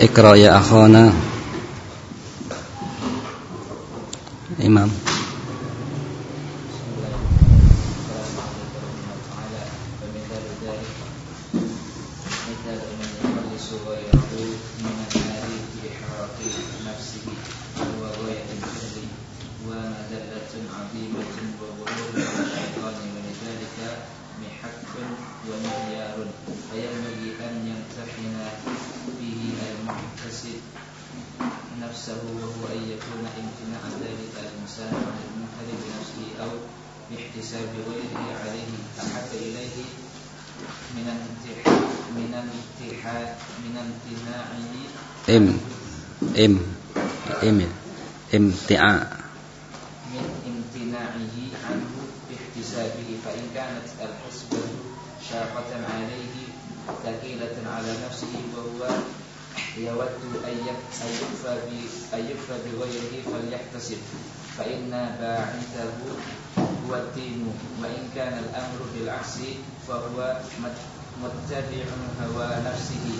Iqra ya akhana Imam. اقرأ يا أخانا إمام ام ام ام امتعاء من امتناعه عنه باحتسابه فإن كانت الحسبة شاقة عليه ثقيلة على نفسه وهو يود أن يكفى أن يكفى بغيره فليحتسب فإن باعثه huwa wa in kana al-amru bil aksi fa huwa muttabi'un hawa nafsihi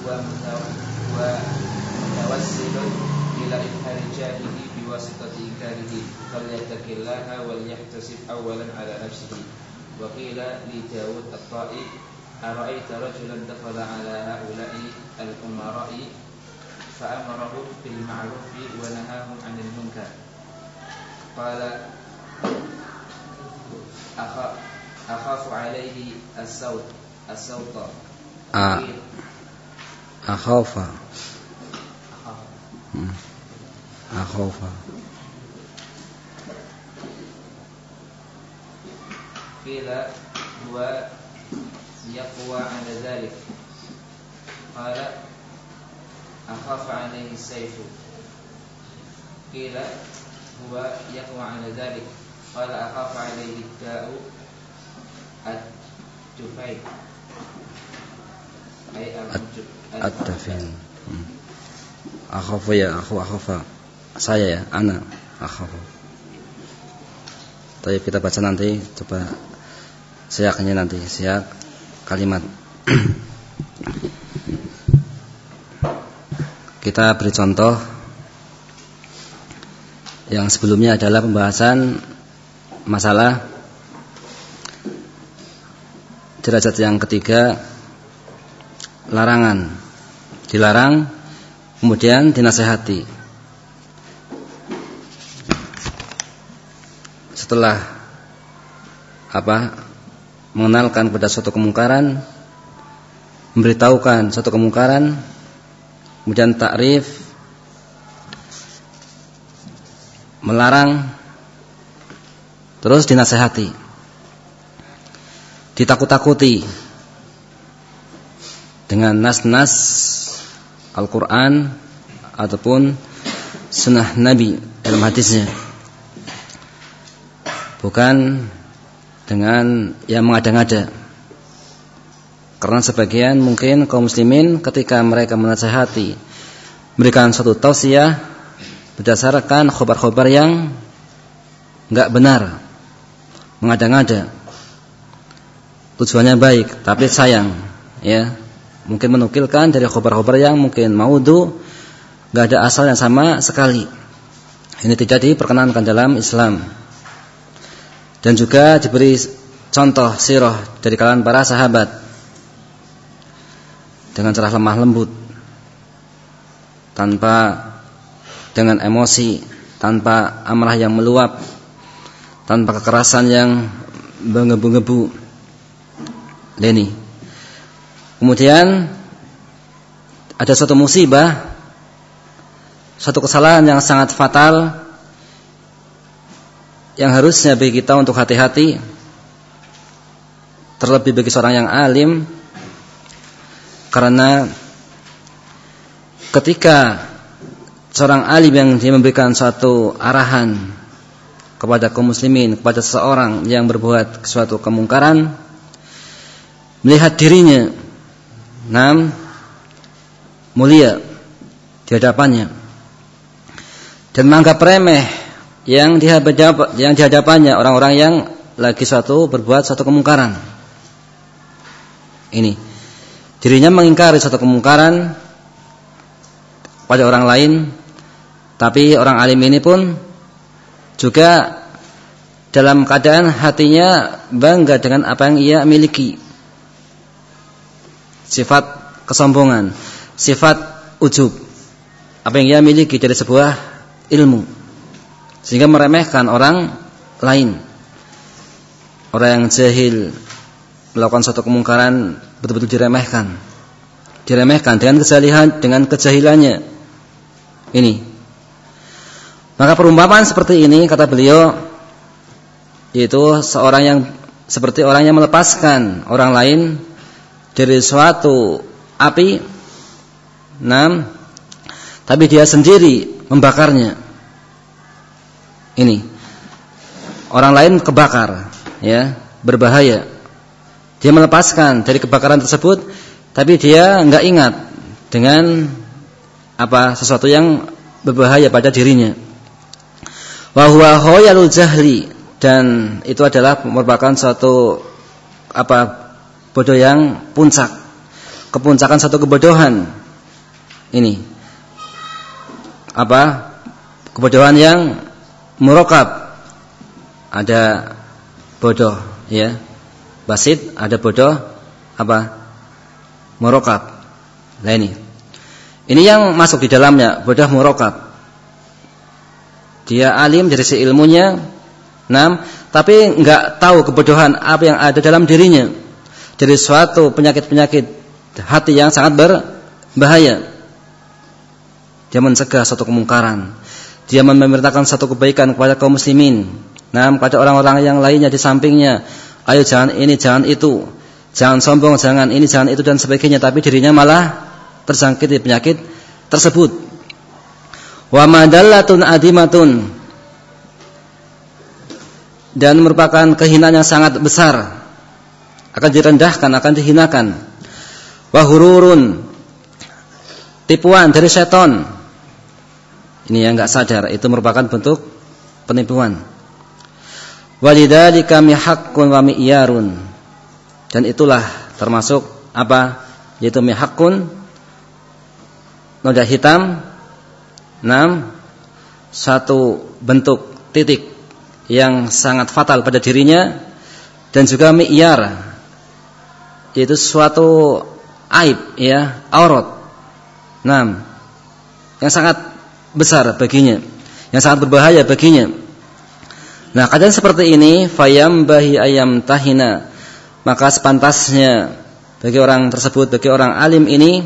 wa mutawassilun ila inhari jahili biwasitati inkarihi falyattaqillaha wal yahtasib awalan ala nafsihi. Wa qila li Dawud at-Ta'i ara'aita rajulan dakhala ala ha'ula'i al-umara'i? Bil wa 'anil munkar. Qala أخاف عليه الصوت الصوت آه. أخاف. أخاف. قيل هو يقوى على ذلك. قال أخاف عليه السيف. قيل هو يقوى على ذلك. Qala akhafu alaihi da'u At-Tufai At-Tufai hmm. Akhafu ya aku akhafa. Saya ya, ana akhafu Tapi kita baca nanti Coba siaknya nanti Siak kalimat. Kita beri contoh. Yang sebelumnya adalah pembahasan masalah derajat yang ketiga larangan. Dilarang kemudian dinasehati. Setelah apa? mengenalkan pada suatu kemungkaran memberitahukan suatu kemungkaran kemudian takrif melarang terus dinasehati. Ditakut-takuti. Dengan nas-nas Al-Quran ataupun sunnah Nabi dalam hadisnya. Bukan dengan yang mengada-ngada. Karena sebagian mungkin kaum muslimin ketika mereka menasihati memberikan suatu tausiah berdasarkan khobar-khobar yang enggak benar mengada-ngada. Tujuannya baik tapi sayang ya. Mungkin menukilkan dari khobar-khobar yang mungkin maudhu nggak ada asal yang sama sekali. Ini tidak diperkenankan dalam Islam. Dan juga diberi contoh sirah dari kalangan para sahabat. Dengan cara lemah lembut. Tanpa dengan emosi, tanpa amarah yang meluap, tanpa kekerasan yang mengebu-ngebu. Leni. Kemudian ada suatu musibah, satu kesalahan yang sangat fatal yang harusnya bagi kita untuk hati-hati terlebih bagi seorang yang alim karena ketika seorang alim yang dia memberikan suatu arahan kepada kaum muslimin kepada seseorang yang berbuat suatu kemungkaran melihat dirinya Nam mulia di hadapannya dan menganggap remeh yang di yang di hadapannya orang-orang yang lagi suatu berbuat suatu kemungkaran. Ini dirinya mengingkari suatu kemungkaran kepada orang lain, tapi orang alim ini pun juga dalam keadaan hatinya bangga dengan apa yang ia miliki. Sifat kesombongan, sifat ujub. Apa yang ia miliki dari sebuah ilmu. Sehingga meremehkan orang lain. Orang yang jahil melakukan suatu kemungkaran betul-betul diremehkan. Diremehkan dengan kesalahan, dengan kejahilannya. Ini maka perumpamaan seperti ini kata beliau yaitu seorang yang seperti orang yang melepaskan orang lain dari suatu api enam tapi dia sendiri membakarnya. Ini orang lain kebakar ya, berbahaya. Dia melepaskan dari kebakaran tersebut tapi dia enggak ingat dengan apa sesuatu yang berbahaya pada dirinya wa huwa khayalul jahli. Dan itu adalah merupakan suatu apa bodoh yang puncak. Kepuncakan satu kebodohan. Ini. Apa? Kebodohan yang murokab. Ada bodoh ya. Basit ada bodoh apa? Murokab. Nah ini. Ini yang masuk di dalamnya bodoh murokab dia alim dari si ilmunya, enam, tapi enggak tahu kebodohan apa yang ada dalam dirinya dari suatu penyakit-penyakit hati yang sangat berbahaya. Dia mencegah suatu kemungkaran. Dia memerintahkan satu kebaikan kepada kaum muslimin. Nah, kepada orang-orang yang lainnya di sampingnya. Ayo jangan ini, jangan itu. Jangan sombong, jangan ini, jangan itu dan sebagainya. Tapi dirinya malah tersangkit penyakit tersebut wa madallatun adimatun. Dan merupakan kehinaan yang sangat besar. Akan direndahkan akan dihinakan. Wa hururun. Tipuan dari seton ini yang enggak sadar itu merupakan bentuk penipuan. Walidzalika mihaqqun wa mi'yarun. Dan itulah termasuk apa? Yaitu mihaqqun noda hitam Enam, satu bentuk titik yang sangat fatal pada dirinya dan juga mi'yar yaitu suatu aib ya, aurat. Enam, yang sangat besar baginya, yang sangat berbahaya baginya. Nah, keadaan seperti ini fayam bahi ayam tahina maka sepantasnya bagi orang tersebut, bagi orang alim ini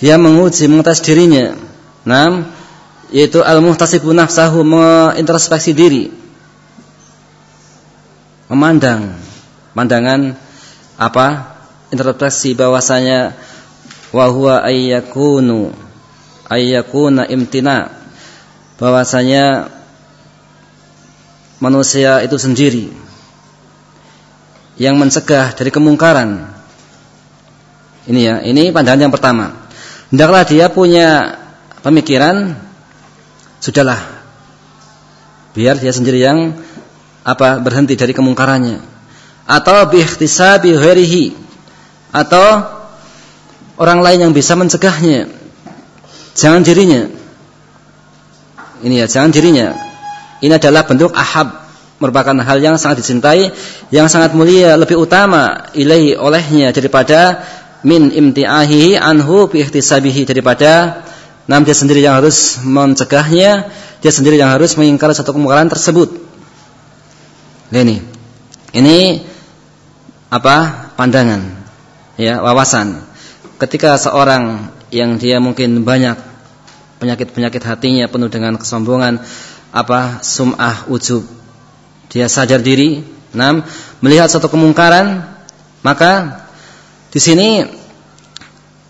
dia menguji mengetes dirinya. Nah, yaitu al-muhtasibu nafsahu mengintrospeksi diri. Memandang. Pandangan apa? Introspeksi bahwasanya wa huwa ayyakunu ayyakuna imtina. Bahwasanya manusia itu sendiri yang mencegah dari kemungkaran. Ini ya ini pandangan yang pertama. Hendaklah dia punya pemikiran sudahlah. Biar dia sendiri yang apa berhenti dari kemungkarannya. Atau biikhtisabi ghairihi. Atau orang lain yang bisa mencegahnya. Jangan dirinya. Ini ya jangan dirinya. Ini adalah bentuk ahab. Merupakan hal yang sangat dicintai yang sangat mulia lebih utama ilahi olehnya daripada min imti'ahihi anhu biikhtisabihi daripada Namun dia sendiri yang harus mencegahnya, dia sendiri yang harus mengingkari satu kemungkaran tersebut. Ini, ini apa pandangan, ya wawasan. Ketika seorang yang dia mungkin banyak penyakit-penyakit hatinya penuh dengan kesombongan, apa sum'ah ujub, dia sadar diri, enam melihat satu kemungkaran, maka di sini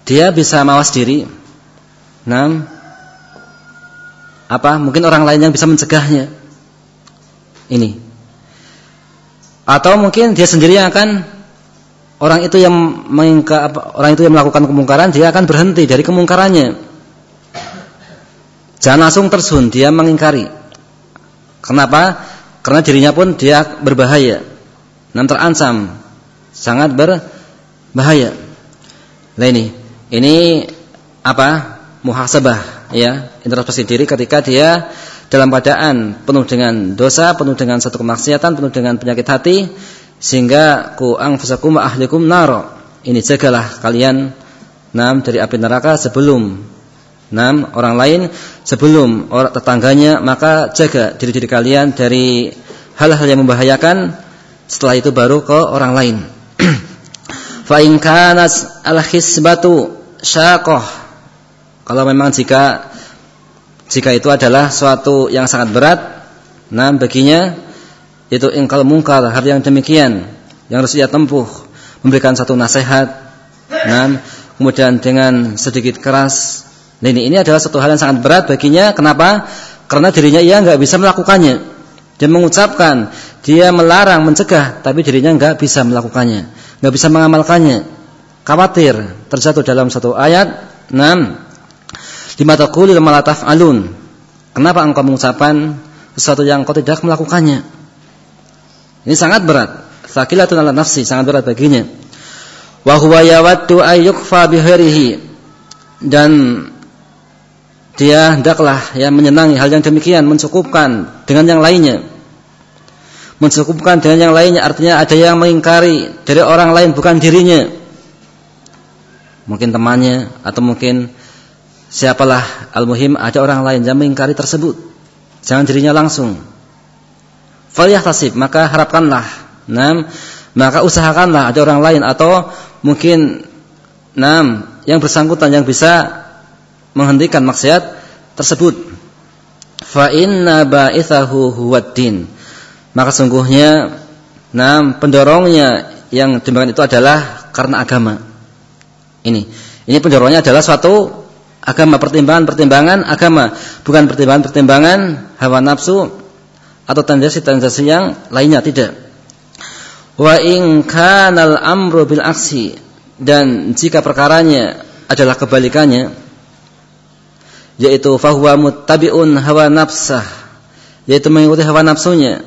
dia bisa mawas diri, Nah, apa? Mungkin orang lain yang bisa mencegahnya. Ini. Atau mungkin dia sendiri yang akan orang itu yang mengingka, apa, orang itu yang melakukan kemungkaran, dia akan berhenti dari kemungkarannya. Jangan langsung tersun, dia mengingkari. Kenapa? Karena dirinya pun dia berbahaya. Dan terancam. Sangat berbahaya. Nah ini, ini apa? Muhasabah ya introspeksi diri ketika dia dalam keadaan penuh dengan dosa, penuh dengan satu kemaksiatan, penuh dengan penyakit hati sehingga ku angfusakum wa ahlikum naro. Ini jagalah kalian nam dari api neraka sebelum nam orang lain sebelum orang tetangganya maka jaga diri-diri kalian dari hal-hal yang membahayakan setelah itu baru ke orang lain. Fa in kanat al-hisbatu syaqah. Kalau memang jika jika itu adalah suatu yang sangat berat, nah baginya itu ingkal mungkar hal yang demikian yang harus ia tempuh memberikan satu nasihat nah kemudian dengan sedikit keras. Nah ini ini adalah satu hal yang sangat berat baginya. Kenapa? Karena dirinya ia nggak bisa melakukannya. Dia mengucapkan dia melarang mencegah tapi dirinya nggak bisa melakukannya nggak bisa mengamalkannya. Khawatir terjatuh dalam satu ayat. Enam lima taqulil malataf alun kenapa engkau mengucapkan sesuatu yang kau tidak melakukannya ini sangat berat. Sakilatun ala nafsi, sangat berat baginya. Wa huwa yawaddu ayyukfa biharihi. Dan dia hendaklah ya menyenangi hal yang demikian, mencukupkan dengan yang lainnya. Mencukupkan dengan yang lainnya artinya ada yang mengingkari dari orang lain bukan dirinya. Mungkin temannya atau mungkin siapalah al-muhim ada orang lain yang mengingkari tersebut. Jangan dirinya langsung. Falyahtasib maka harapkanlah. Nam maka usahakanlah ada orang lain atau mungkin nam yang bersangkutan yang bisa menghentikan maksiat tersebut. Fa inna ba'ithahu huwaddin. Maka sungguhnya nam pendorongnya yang demikian itu adalah karena agama. Ini ini pendorongnya adalah suatu agama pertimbangan-pertimbangan agama bukan pertimbangan-pertimbangan hawa nafsu atau tendensi-tendensi yang lainnya tidak. Wa in kanal amru bil aksi dan jika perkaranya adalah kebalikannya yaitu fahuwa muttabi'un hawa nafsah yaitu mengikuti hawa nafsunya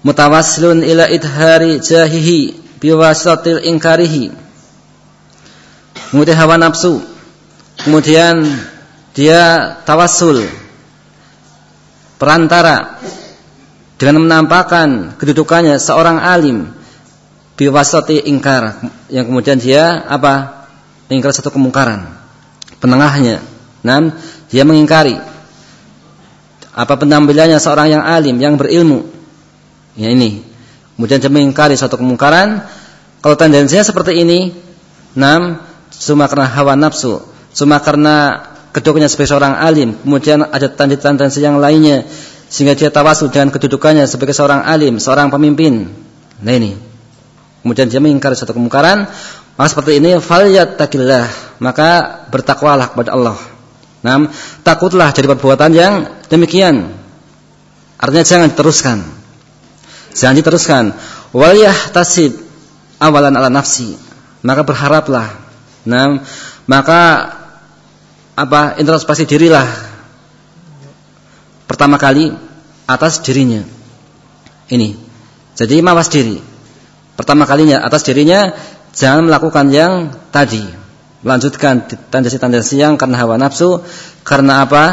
mutawassilun ila idhari jahihi biwasatil ingkarihi mengikuti hawa nafsu kemudian dia tawasul perantara dengan menampakkan kedudukannya seorang alim biwasati ingkar yang kemudian dia apa ingkar satu kemungkaran. Penengahnya nam dia mengingkari apa penampilannya seorang yang alim yang berilmu. Ya ini. Kemudian dia mengingkari suatu kemungkaran. Kalau tendensinya seperti ini nam cuma karena hawa nafsu cuma karena kedudukannya sebagai seorang alim kemudian ada tendensi yang lainnya sehingga dia tawasul dengan kedudukannya sebagai seorang alim, seorang pemimpin. Nah ini. Kemudian dia mengingkari suatu kemungkaran, maka seperti ini falyattaqillah, maka bertakwalah kepada Allah. Nah, takutlah dari perbuatan yang demikian. Artinya jangan diteruskan. Jangan diteruskan. Wal yahtasib awalan ala nafsi. Maka berharaplah. Nah, maka apa introspeksi dirilah pertama kali atas dirinya. Ini. Jadi mawas diri. Pertama kalinya atas dirinya jangan melakukan yang tadi. Lanjutkan tendensi-tendensi yang karena hawa nafsu, karena apa?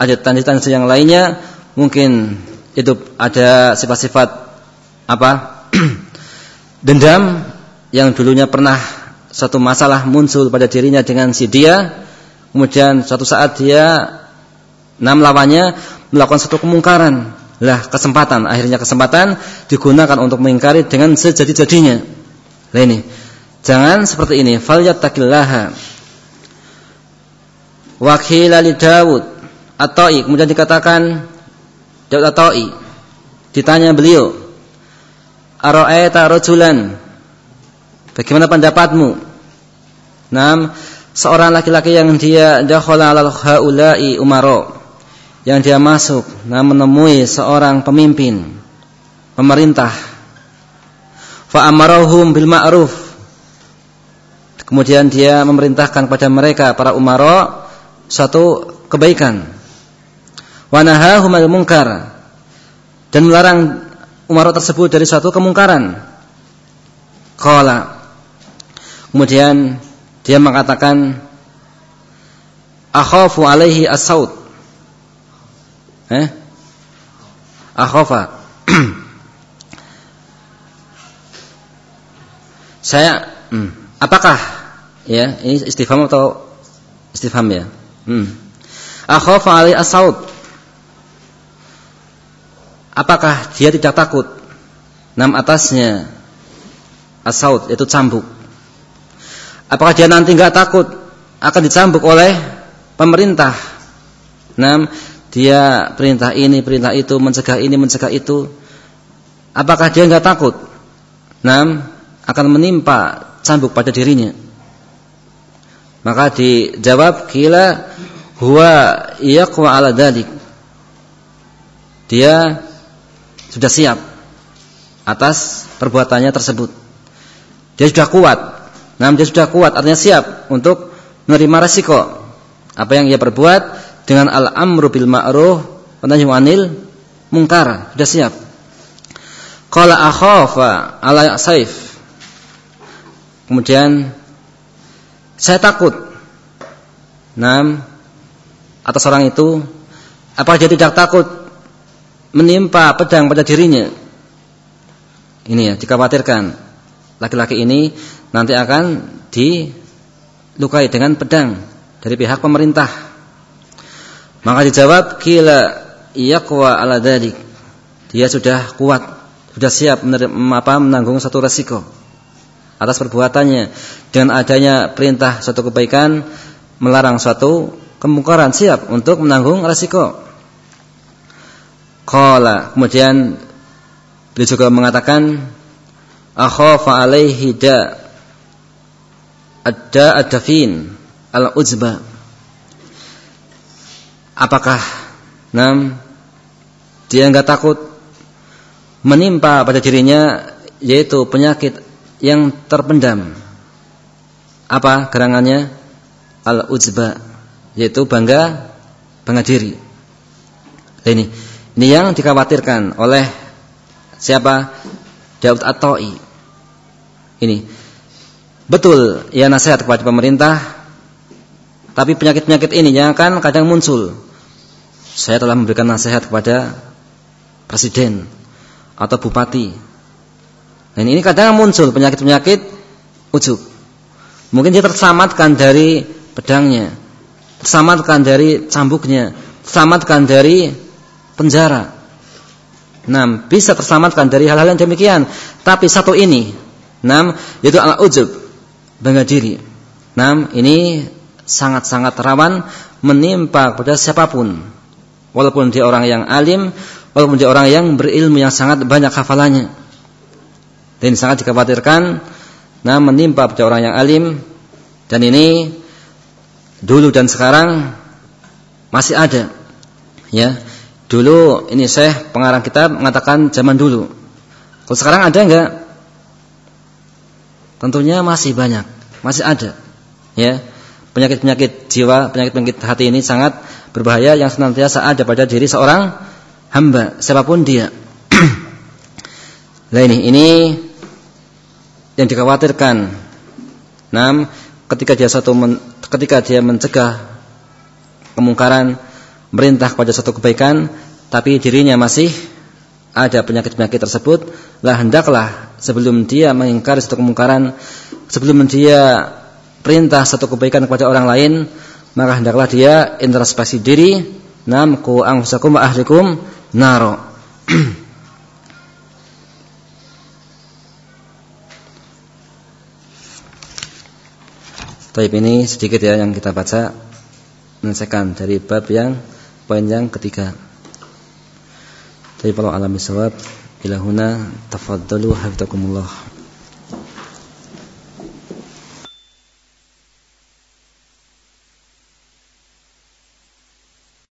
Ada tendensi-tendensi yang lainnya, mungkin itu ada sifat-sifat apa? dendam yang dulunya pernah satu masalah muncul pada dirinya dengan si dia, kemudian suatu saat dia enam lawannya melakukan satu kemungkaran. Lah kesempatan, akhirnya kesempatan digunakan untuk mengingkari dengan sejadi-jadinya. Lah ini. Jangan seperti ini. Falyattaqillaha. Wakila li Daud Atoi kemudian dikatakan Daud Atoi ditanya beliau Ara'aita rajulan Bagaimana pendapatmu? Nam, seorang laki-laki yang dia dakhala ala haula'i umaro yang dia masuk nah menemui seorang pemimpin pemerintah. Fa amarahum bil ma'ruf. Kemudian dia memerintahkan kepada mereka para umara suatu kebaikan. Wa nahahum al munkar. Dan melarang umara tersebut dari suatu kemungkaran. Qala. Kemudian dia mengatakan akhafu alaihi as-saut. Eh? Akhafa. Saya hmm, apakah ya, ini istifham atau istifham ya? Hmm. Akhafa alaihi as-saut. Apakah dia tidak takut? Nam atasnya as-saut itu cambuk. Apakah dia nanti enggak takut akan dicambuk oleh pemerintah? Nam dia perintah ini, perintah itu, mencegah ini, mencegah itu. Apakah dia enggak takut? Nam akan menimpa cambuk pada dirinya. Maka dijawab kila huwa yaqwa ala dalik. Dia sudah siap atas perbuatannya tersebut. Dia sudah kuat. Nah, dia sudah kuat artinya siap untuk menerima resiko apa yang ia perbuat dengan al-amru bil ma'ruf wa anil munkar. Sudah siap. Qala akhafa ala saif Kemudian saya takut. Nam atas orang itu apa dia tidak takut menimpa pedang pada dirinya? Ini ya dikhawatirkan laki-laki ini nanti akan dilukai dengan pedang dari pihak pemerintah. Maka dijawab kila yaqwa ala dalik. Dia sudah kuat, sudah siap apa, menanggung satu resiko atas perbuatannya dengan adanya perintah suatu kebaikan melarang suatu kemungkaran siap untuk menanggung resiko. Qala kemudian beliau juga mengatakan akhafa alaihi da ada adafin al uzba apakah nam dia enggak takut menimpa pada dirinya yaitu penyakit yang terpendam. Apa gerangannya? Al-ujba, yaitu bangga bangga diri. Ini ini yang dikhawatirkan oleh siapa? Daud At-Ta'i. Ini betul ya nasihat kepada pemerintah tapi penyakit-penyakit ini yang akan kadang muncul. Saya telah memberikan nasihat kepada presiden atau bupati dan ini kadang muncul penyakit-penyakit ujub. Mungkin dia terselamatkan dari pedangnya, terselamatkan dari cambuknya, terselamatkan dari penjara. Nah, bisa terselamatkan dari hal-hal yang demikian. Tapi satu ini, enam yaitu al ujub, bangga diri. Enam ini sangat-sangat rawan menimpa kepada siapa pun. Walaupun dia orang yang alim, walaupun dia orang yang berilmu yang sangat banyak hafalannya. Dan sangat dikhawatirkan nah menimpa pada orang yang alim dan ini dulu dan sekarang masih ada. Ya. Dulu ini saya pengarang kitab mengatakan zaman dulu. Kalau sekarang ada enggak? Tentunya masih banyak, masih ada. Ya. Penyakit-penyakit jiwa, penyakit-penyakit hati ini sangat berbahaya yang senantiasa ada pada diri seorang hamba, siapa pun dia. Nah ini, ini yang dikhawatirkan. Nam, ketika dia satu men, ketika dia mencegah kemungkaran, merintah kepada satu kebaikan, tapi dirinya masih ada penyakit-penyakit tersebut, lah hendaklah sebelum dia mengingkari satu kemungkaran, sebelum dia perintah satu kebaikan kepada orang lain, maka hendaklah dia introspeksi diri, nam ku angfusakum wa ahlikum naro. Taib ini sedikit ya yang kita baca menyelesaikan dari bab yang poin yang ketiga. Tapi kalau alami sawab ilahuna tafaddalu hafizakumullah.